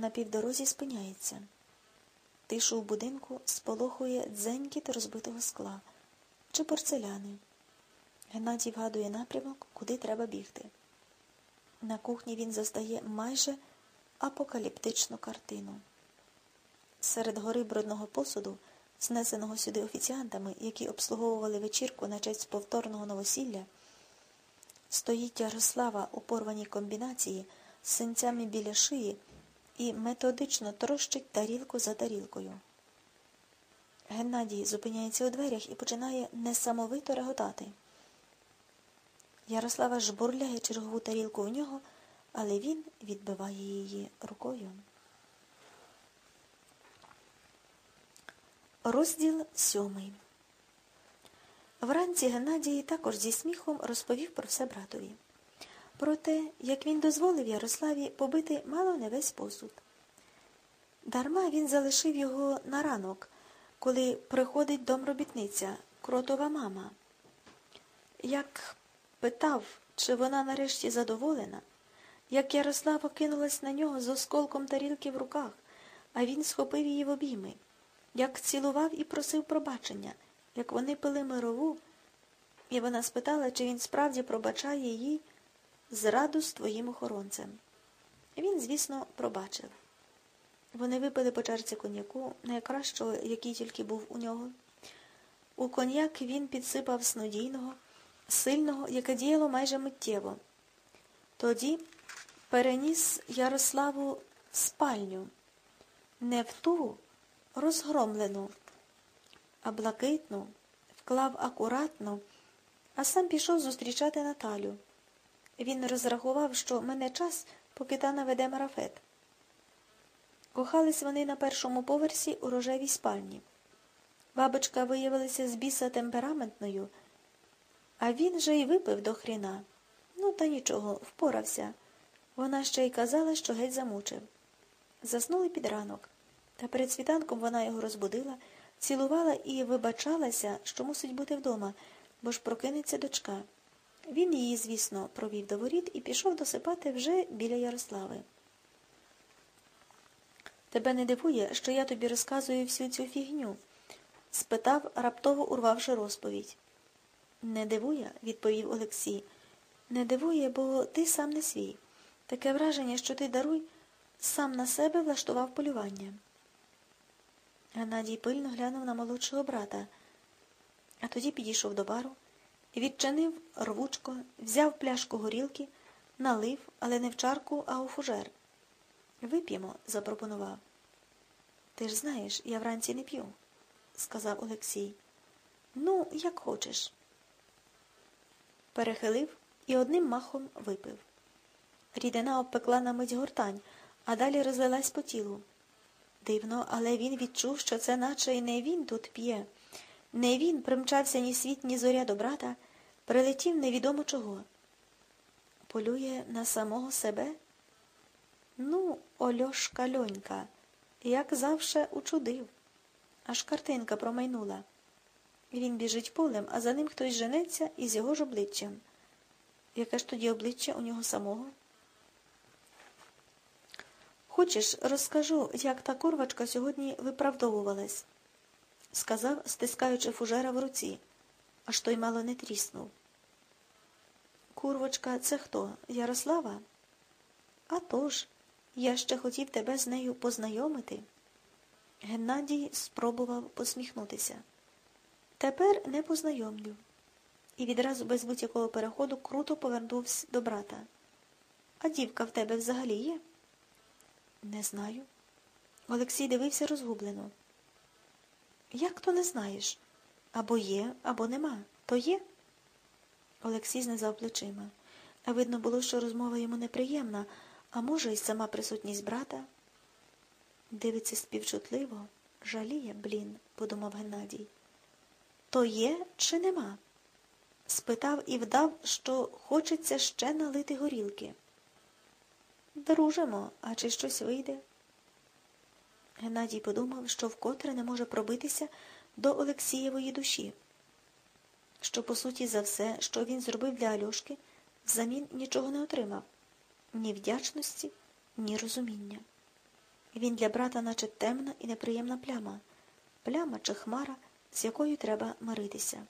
на півдорозі спиняється. Тишу в будинку сполохує дзенькіт розбитого скла чи порцеляни. Геннадій вгадує напрямок, куди треба бігти. На кухні він застає майже апокаліптичну картину. Серед гори брудного посуду, знесеного сюди офіціантами, які обслуговували вечірку на честь повторного новосілля, стоїть Ярослава у порваній комбінації з синцями біля шиї і методично трощить тарілку за тарілкою. Геннадій зупиняється у дверях і починає несамовито реготати. Ярослава жбурляє чергову тарілку в нього, але він відбиває її рукою. Розділ сьомий. Вранці Геннадій також зі сміхом розповів про все братові. Про те, як він дозволив Ярославі побити мало не весь посуд. Дарма він залишив його на ранок, коли приходить домробітниця, кротова мама. Як питав, чи вона нарешті задоволена, як Ярослава кинулась на нього з осколком тарілки в руках, а він схопив її в обійми, як цілував і просив пробачення, як вони пили мирову, і вона спитала, чи він справді пробачає їй зраду з твоїм охоронцем. Він, звісно, пробачив. Вони випили по чарці коньяку, найкращого, який тільки був у нього. У коньяк він підсипав снодійного, сильного, яке діяло майже миттєво. Тоді переніс Ярославу спальню, не в ту розгромлену, а блакитну, вклав акуратно, а сам пішов зустрічати Наталю. Він розрахував, що мене час, поки та наведе марафет. Кохались вони на першому поверсі у рожевій спальні. Бабочка виявилася з біса темпераментною, а він же й випив до хріна. Ну, та нічого, впорався. Вона ще й казала, що геть замучив. Заснули під ранок, та перед світанком вона його розбудила, цілувала і вибачалася, що мусить бути вдома, бо ж прокинеться дочка. Він її, звісно, провів до воріт і пішов досипати вже біля Ярослави. Тебе не дивує, що я тобі розказую всю цю фігню? спитав, раптово урвавши розповідь. Не дивує, відповів Олексій. Не дивує, бо ти сам не свій. Таке враження, що ти даруй, сам на себе влаштував полювання. Геннадій пильно глянув на молодшого брата, а тоді підійшов до бару, відчинив рвучко, взяв пляшку горілки, налив, але не в чарку, а у фужер. Вип'ємо, запропонував. Ти ж знаєш, я вранці не п'ю, сказав Олексій. Ну, як хочеш. Перехилив і одним махом випив. Рідина обпекла на мить гортань, а далі розлилась по тілу. Дивно, але він відчув, що це наче й не він тут п'є. Не він примчався ні світ, ні зоря до брата, прилетів невідомо чого. Полює на самого себе? Ну, Ольошка льонька, як завше учудив. Аж картинка промайнула. Він біжить полем, а за ним хтось женеться із його ж обличчям. Яке ж тоді обличчя у нього самого? Хочеш, розкажу, як та курвачка сьогодні виправдовувалась, сказав, стискаючи фужера в руці, аж той мало не тріснув. Курвочка, це хто? Ярослава? «А тож, я ще хотів тебе з нею познайомити. Геннадій спробував посміхнутися. Тепер не познайомлю. І відразу без будь-якого переходу круто повернувся до брата. А дівка в тебе взагалі є? Не знаю. Олексій дивився розгублено. Як то не знаєш? Або є, або нема. То є? Олексій знизав плечима. Видно було, що розмова йому неприємна, а може, й сама присутність брата. Дивиться співчутливо, жаліє, блін, подумав Геннадій. То є чи нема? спитав і вдав, що хочеться ще налити горілки. Дружимо, а чи щось вийде? Геннадій подумав, що вкотре не може пробитися до Олексієвої душі, що, по суті, за все, що він зробив для Альошки, взамін нічого не отримав ні вдячності, ні розуміння. Він для брата, наче темна і неприємна пляма, пляма чи хмара, з якою треба миритися.